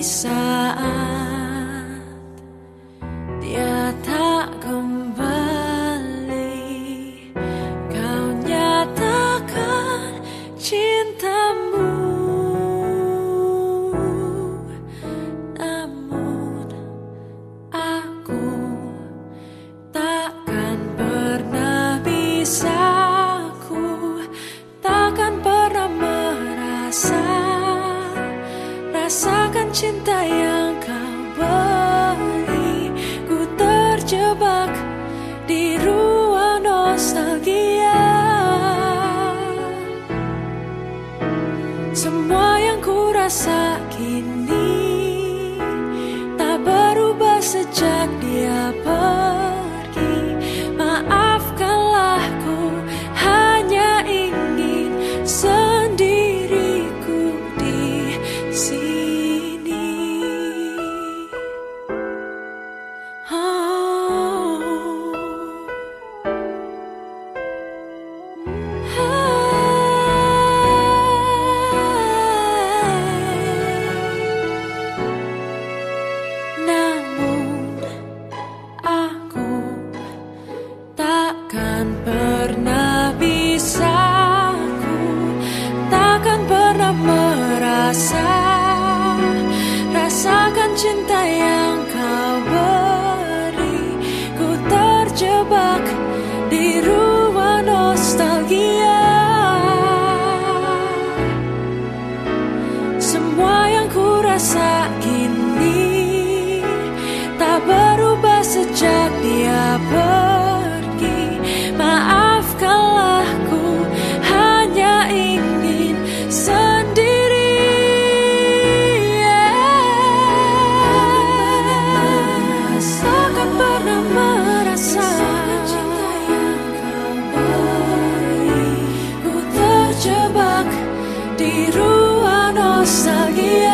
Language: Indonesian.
Kini rasakan cinta yang kau beri. Ku terjebak di ruang nostalgia. Semua yang ku rasa kini tak berubah sejak dia pergi. rasa Rasakan cinta yang kau beri. Ku terjebak di ruang nostalgia. Semua yang ku rasa kini forgive.